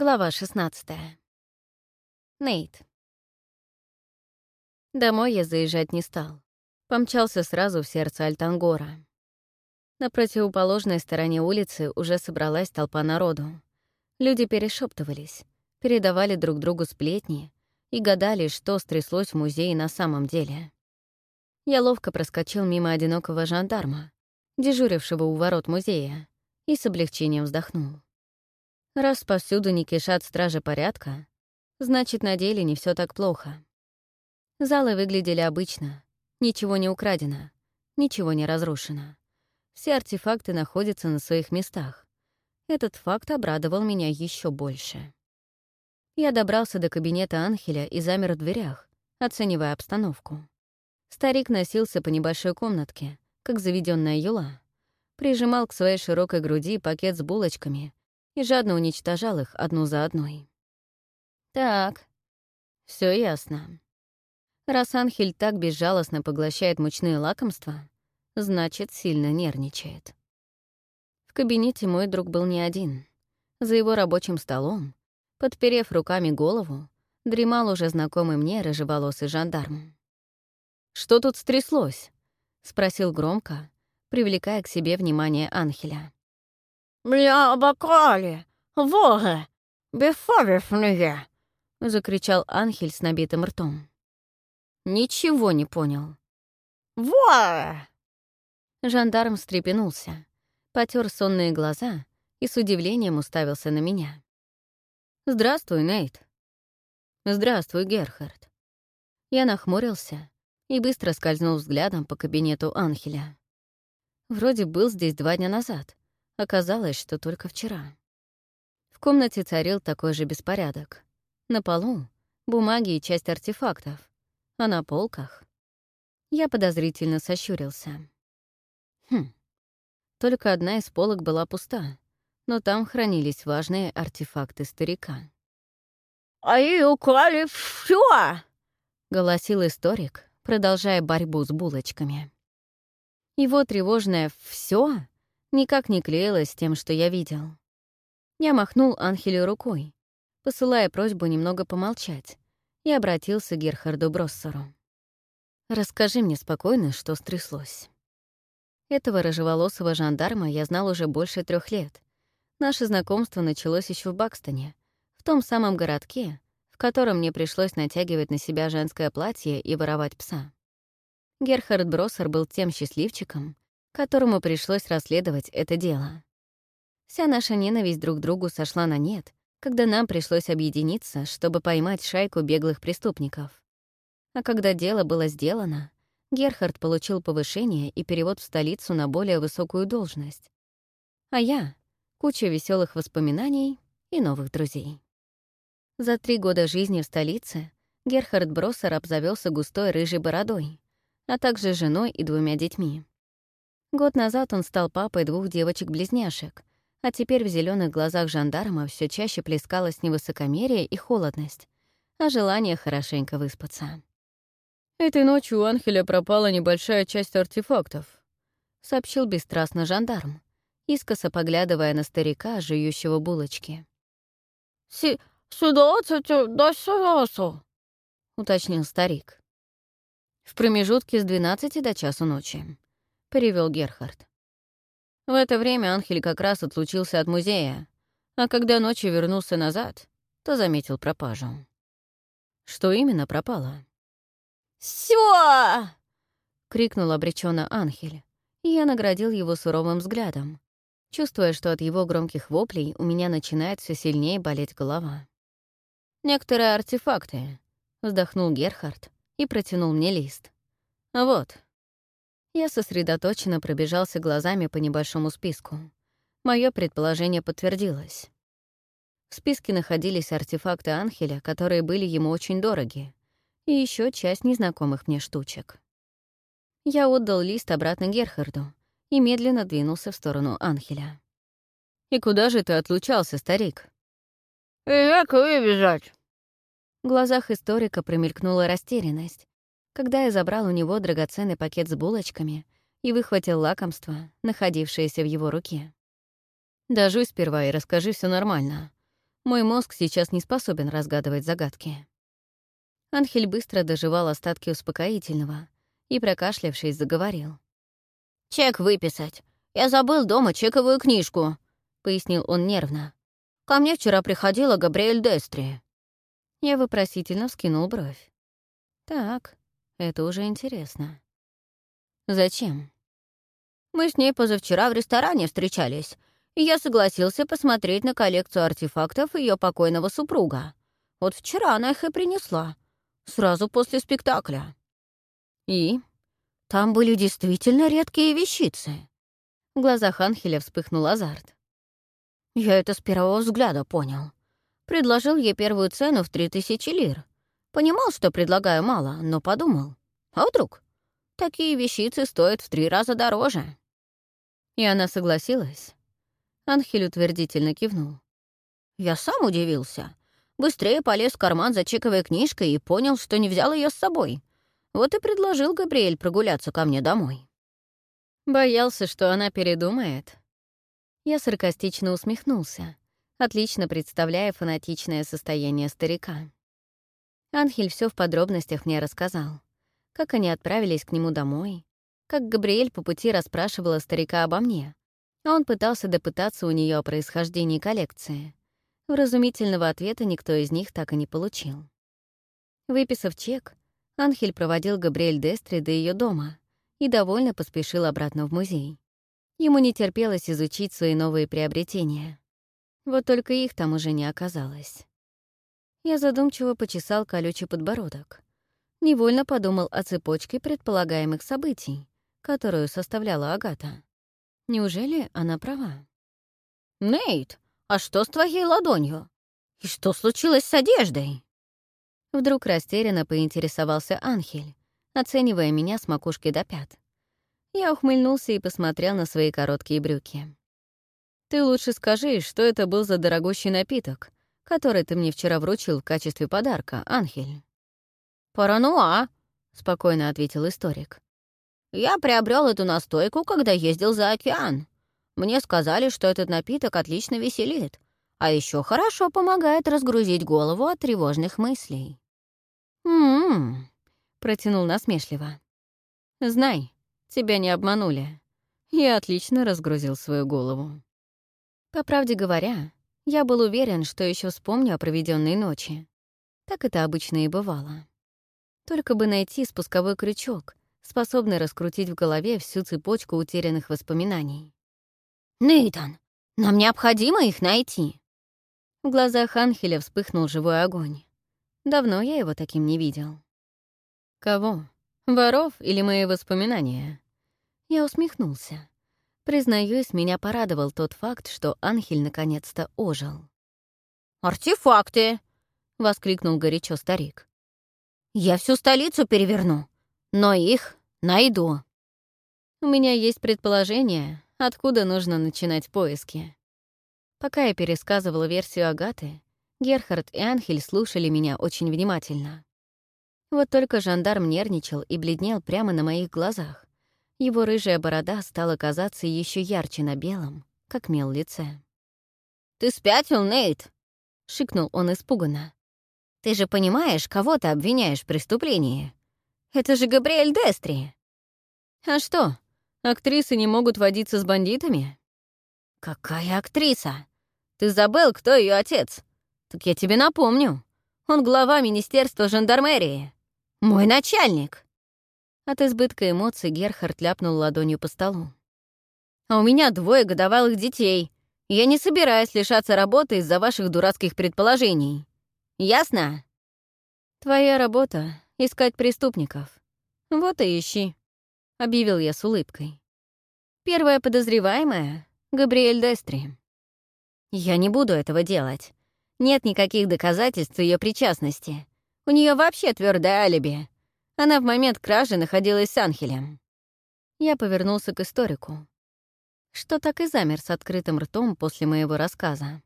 Глава 16. Нейт. Домой я заезжать не стал. Помчался сразу в сердце Альтангора. На противоположной стороне улицы уже собралась толпа народу. Люди перешептывались, передавали друг другу сплетни и гадали, что стряслось в музее на самом деле. Я ловко проскочил мимо одинокого жандарма, дежурившего у ворот музея, и с облегчением вздохнул. Раз повсюду не кишат стражи порядка, значит, на деле не все так плохо. Залы выглядели обычно. Ничего не украдено, ничего не разрушено. Все артефакты находятся на своих местах. Этот факт обрадовал меня еще больше. Я добрался до кабинета Анхеля и замер в дверях, оценивая обстановку. Старик носился по небольшой комнатке, как заведенная юла. Прижимал к своей широкой груди пакет с булочками и жадно уничтожал их одну за одной. Так, все ясно. Раз Анхель так безжалостно поглощает мучные лакомства, значит, сильно нервничает. В кабинете мой друг был не один. За его рабочим столом, подперев руками голову, дремал уже знакомый мне рыжеволосый жандарм. «Что тут стряслось?» — спросил громко, привлекая к себе внимание Анхеля. «Меня обокрали! Воры! Бесовестные!» — закричал Анхель с набитым ртом. Ничего не понял. «Воры!» Жандарм встрепенулся, потер сонные глаза и с удивлением уставился на меня. «Здравствуй, Нейт!» «Здравствуй, Герхард!» Я нахмурился и быстро скользнул взглядом по кабинету Анхеля. Вроде был здесь два дня назад, Оказалось, что только вчера. В комнате царил такой же беспорядок. На полу — бумаги и часть артефактов, а на полках... Я подозрительно сощурился. Хм. Только одна из полок была пуста, но там хранились важные артефакты старика. «А и украли все! голосил историк, продолжая борьбу с булочками. Его тревожное все никак не клеилось с тем, что я видел. Я махнул Анхелю рукой, посылая просьбу немного помолчать, и обратился к Герхарду Броссеру. «Расскажи мне спокойно, что стряслось». Этого рыжеволосого жандарма я знал уже больше трех лет. Наше знакомство началось еще в Бакстоне, в том самом городке, в котором мне пришлось натягивать на себя женское платье и воровать пса. Герхард Броссер был тем счастливчиком, которому пришлось расследовать это дело. Вся наша ненависть друг к другу сошла на нет, когда нам пришлось объединиться, чтобы поймать шайку беглых преступников. А когда дело было сделано, Герхард получил повышение и перевод в столицу на более высокую должность. А я — куча веселых воспоминаний и новых друзей. За три года жизни в столице Герхард Броссер обзавелся густой рыжей бородой, а также женой и двумя детьми. Год назад он стал папой двух девочек-близняшек, а теперь в зеленых глазах жандарма все чаще плескалось невысокомерие и холодность, а желание хорошенько выспаться. «Этой ночью у Анхеля пропала небольшая часть артефактов», — сообщил бесстрастно жандарм, искоса поглядывая на старика, жующего булочки. «Си... сюдоцете да сюдосу», — уточнил старик. В промежутке с 12 до часу ночи. — перевел Герхард. В это время Анхель как раз отлучился от музея, а когда ночью вернулся назад, то заметил пропажу. Что именно пропало? «Всё!» — крикнул обреченно Анхель, и я наградил его суровым взглядом, чувствуя, что от его громких воплей у меня начинает все сильнее болеть голова. «Некоторые артефакты», — вздохнул Герхард и протянул мне лист. «Вот, я сосредоточенно пробежался глазами по небольшому списку. Мое предположение подтвердилось. В списке находились артефакты Анхеля, которые были ему очень дороги, и еще часть незнакомых мне штучек. Я отдал лист обратно Герхарду и медленно двинулся в сторону Анхеля. «И куда же ты отлучался, старик?» «И как выбежать?» В глазах историка промелькнула растерянность, когда я забрал у него драгоценный пакет с булочками и выхватил лакомство, находившееся в его руке. «Дожуй сперва и расскажи все нормально. Мой мозг сейчас не способен разгадывать загадки». Анхель быстро доживал остатки успокоительного и, прокашлявшись, заговорил. «Чек выписать. Я забыл дома чековую книжку», — пояснил он нервно. «Ко мне вчера приходила Габриэль Дестри». Я вопросительно вскинул бровь. «Так, это уже интересно. Зачем? Мы с ней позавчера в ресторане встречались, я согласился посмотреть на коллекцию артефактов ее покойного супруга. Вот вчера она их и принесла, сразу после спектакля. И? Там были действительно редкие вещицы. В глазах Анхеля вспыхнул азарт. Я это с первого взгляда понял. Предложил ей первую цену в 3000 лир, Понимал, что предлагаю мало, но подумал. А вдруг? Такие вещицы стоят в три раза дороже. И она согласилась. Анхель утвердительно кивнул. Я сам удивился. Быстрее полез в карман за чековой книжкой и понял, что не взял ее с собой. Вот и предложил Габриэль прогуляться ко мне домой. Боялся, что она передумает. Я саркастично усмехнулся, отлично представляя фанатичное состояние старика. Анхель все в подробностях мне рассказал. Как они отправились к нему домой, как Габриэль по пути расспрашивала старика обо мне, а он пытался допытаться у нее о происхождении коллекции. Вразумительного ответа никто из них так и не получил. Выписав чек, Анхель проводил Габриэль Дестри до ее дома и довольно поспешил обратно в музей. Ему не терпелось изучить свои новые приобретения. Вот только их там уже не оказалось. Я задумчиво почесал колючий подбородок. Невольно подумал о цепочке предполагаемых событий, которую составляла Агата. Неужели она права? «Нейт, а что с твоей ладонью? И что случилось с одеждой?» Вдруг растерянно поинтересовался Анхель, оценивая меня с макушки до пят. Я ухмыльнулся и посмотрел на свои короткие брюки. «Ты лучше скажи, что это был за дорогущий напиток, который ты мне вчера вручил в качестве подарка, Анхель». «Парануа», — спокойно ответил историк. «Я приобрел эту настойку, когда ездил за океан. Мне сказали, что этот напиток отлично веселит, а еще хорошо помогает разгрузить голову от тревожных мыслей». «М-м-м», протянул насмешливо. «Знай, тебя не обманули. Я отлично разгрузил свою голову». По правде говоря, я был уверен, что еще вспомню о проведенной ночи. Так это обычно и бывало. Только бы найти спусковой крючок, способный раскрутить в голове всю цепочку утерянных воспоминаний. «Нейтан, нам необходимо их найти!» В глазах Анхеля вспыхнул живой огонь. Давно я его таким не видел. «Кого? Воров или мои воспоминания?» Я усмехнулся. Признаюсь, меня порадовал тот факт, что Анхель наконец-то ожил. «Артефакты!» — воскликнул горячо старик. «Я всю столицу переверну, но их найду». У меня есть предположение, откуда нужно начинать поиски. Пока я пересказывала версию Агаты, Герхард и Анхель слушали меня очень внимательно. Вот только жандарм нервничал и бледнел прямо на моих глазах. Его рыжая борода стала казаться еще ярче на белом, как мел лице. «Ты спятил, Нейт?» — шикнул он испуганно. «Ты же понимаешь, кого ты обвиняешь в преступлении? Это же Габриэль Дестри!» «А что, актрисы не могут водиться с бандитами?» «Какая актриса? Ты забыл, кто ее отец? Так я тебе напомню. Он глава Министерства жандармерии. Мой начальник!» От избытка эмоций Герхард ляпнул ладонью по столу. «А у меня двое годовалых детей. Я не собираюсь лишаться работы из-за ваших дурацких предположений. Ясно?» «Твоя работа — искать преступников. Вот и ищи», — объявил я с улыбкой. «Первая подозреваемая — Габриэль Дестри». «Я не буду этого делать. Нет никаких доказательств ее причастности. У нее вообще твердое алиби. Она в момент кражи находилась с Анхелем. Я повернулся к историку, что так и замер с открытым ртом после моего рассказа.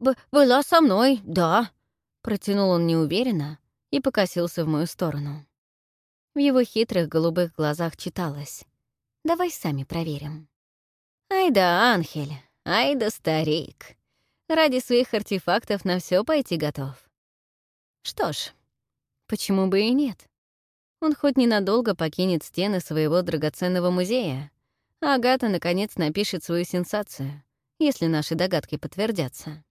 Б «Была со мной, да», — протянул он неуверенно и покосился в мою сторону. В его хитрых голубых глазах читалось. «Давай сами проверим». «Ай да, Анхель, ай да старик. Ради своих артефактов на все пойти готов». «Что ж, почему бы и нет?» Он хоть ненадолго покинет стены своего драгоценного музея, а Агата, наконец, напишет свою сенсацию, если наши догадки подтвердятся.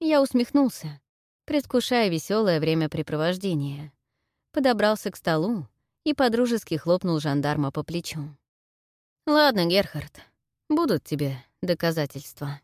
Я усмехнулся, предвкушая веселое времяпрепровождение. Подобрался к столу и подружески хлопнул жандарма по плечу. «Ладно, Герхард, будут тебе доказательства».